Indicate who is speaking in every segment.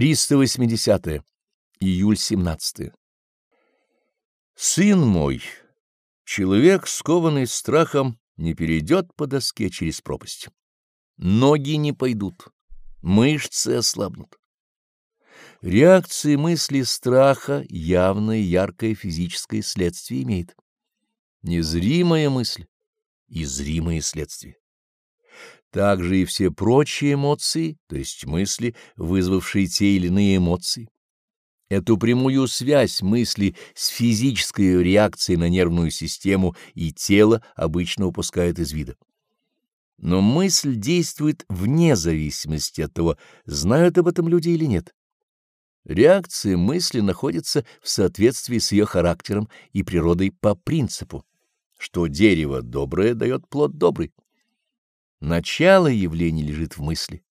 Speaker 1: 380. -е. Июль 17. -е. Сын мой, человек, скованный страхом, не перейдет по доске через пропасть. Ноги не пойдут, мышцы ослабнут. Реакции мысли страха явное яркое физическое следствие имеет. Незримая мысль и зримые следствия. Также и все прочие эмоции, то есть мысли, вызвавшие те или иные эмоции. Эту прямую связь мысли с физической реакцией на нервную систему и тело обычно упускают из вида. Но мысль действует вне зависимости от того, знают об этом люди или нет. Реакция мысли находится в соответствии с ее характером и природой по принципу, что дерево доброе дает плод добрый. Начало явления лежит в мысли,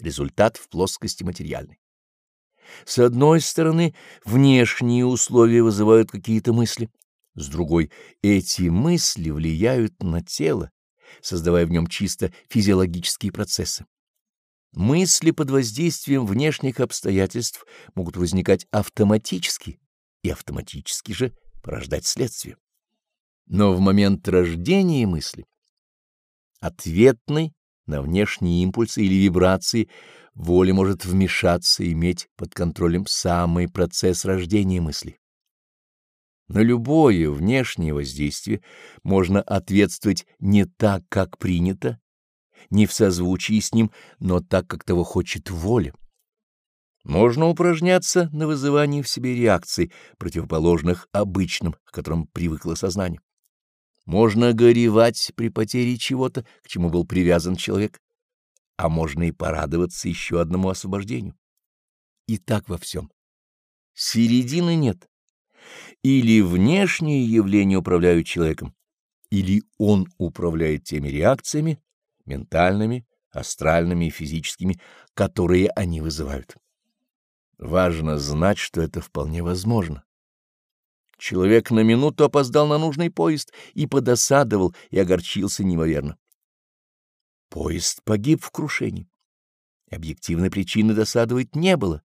Speaker 1: результат в плоскости материальной. С одной стороны, внешние условия вызывают какие-то мысли, с другой — эти мысли влияют на тело, создавая в нем чисто физиологические процессы. Мысли под воздействием внешних обстоятельств могут возникать автоматически и автоматически же порождать следствие. Но в момент рождения мысли ответной на внешние импульсы или вибрации, воля может вмешаться и иметь под контролем самый процесс рождения мысли. На любое внешнее воздействие можно ответствовать не так, как принято, не в созвучии с ним, но так, как того хочет воля. Можно упражняться на вызывании в себе реакций, противоположных обычным, к которым привыкло сознание. Можно горевать при потере чего-то, к чему был привязан человек, а можно и порадоваться еще одному освобождению. И так во всем. Середины нет. Или внешние явления управляют человеком, или он управляет теми реакциями, ментальными, астральными и физическими, которые они вызывают. Важно знать, что это вполне возможно. Человек на минуту опоздал на нужный поезд и подосадовал, и огорчился неимоверно. Поезд погиб в крушении. Объективной причины досадовать не было.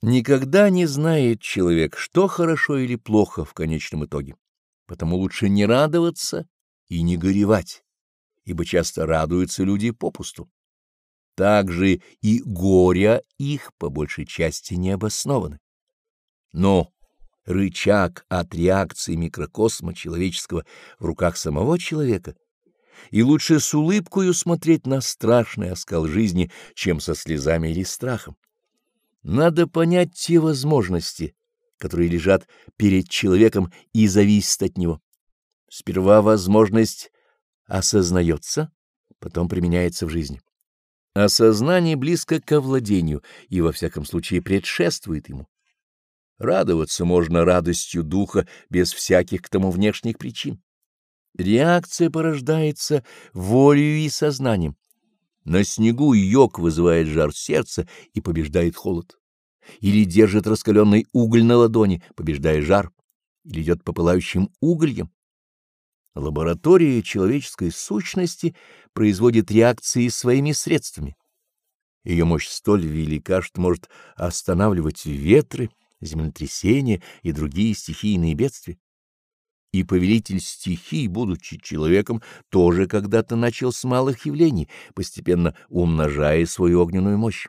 Speaker 1: Никогда не знает человек, что хорошо или плохо в конечном итоге. Потому лучше не радоваться и не горевать, ибо часто радуются люди попусту. Также и горя их по большей части не обоснованы. Но рычаг от реакции микрокосма человеческого в руках самого человека, и лучше с улыбкою смотреть на страшный оскал жизни, чем со слезами или страхом. Надо понять те возможности, которые лежат перед человеком и зависят от него. Сперва возможность осознается, потом применяется в жизни. Осознание близко к овладению и, во всяком случае, предшествует ему. Радоваться можно радостью духа без всяких к тому внешних причин. Реакция порождается волею и сознанием. На снегу йог вызывает жар сердца и побеждает холод. Или держит раскаленный уголь на ладони, побеждая жар, или идет по пылающим угольям. Лаборатория человеческой сущности производит реакции своими средствами. Ее мощь столь велика, что может останавливать ветры, землетрясения и другие стихийные бедствия. И повелитель стихий, будучи человеком, тоже когда-то начал с малых явлений, постепенно умножая свою огненную мощь.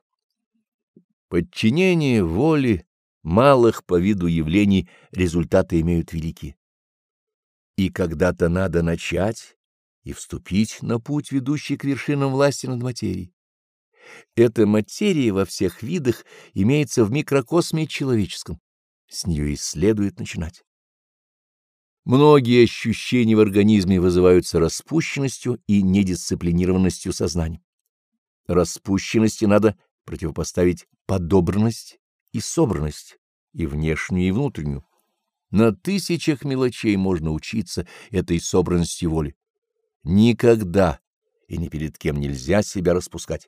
Speaker 1: Подчинение воли малых по виду явлений результаты имеют великие. И когда-то надо начать и вступить на путь, ведущий к вершинам власти над материей. Эта материя во всех видах имеется в микрокосме человеческом. С нее и следует начинать. Многие ощущения в организме вызываются распущенностью и недисциплинированностью сознания. Распущенности надо противопоставить подобранность и собранность, и внешнюю, и внутреннюю. На тысячах мелочей можно учиться этой собранности воли. Никогда и ни перед кем нельзя себя распускать.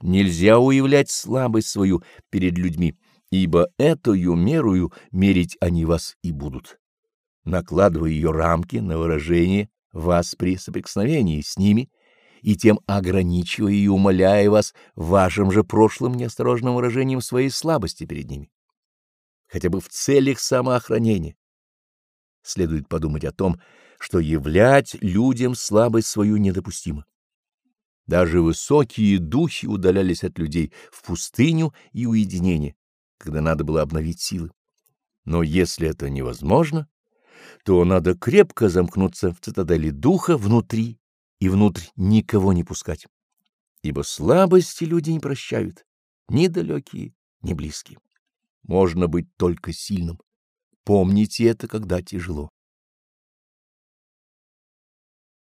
Speaker 1: Нельзя уявлять слабость свою перед людьми, ибо этою мерою мерить они вас и будут, накладывая ее рамки на выражение вас при соприкосновении с ними и тем ограничивая и умоляя вас вашим же прошлым неосторожным выражением своей слабости перед ними. Хотя бы в целях самоохранения. Следует подумать о том, что являть людям слабость свою недопустимо. Даже высокие духи удалялись от людей в пустыню и уединение, когда надо было обновить силы. Но если это невозможно, то надо крепко замкнуться в цитадели духа внутри и внутрь никого не пускать. Ибо слабости люди не прощают, ни далекие, ни близкие. Можно быть только сильным. Помните это, когда тяжело.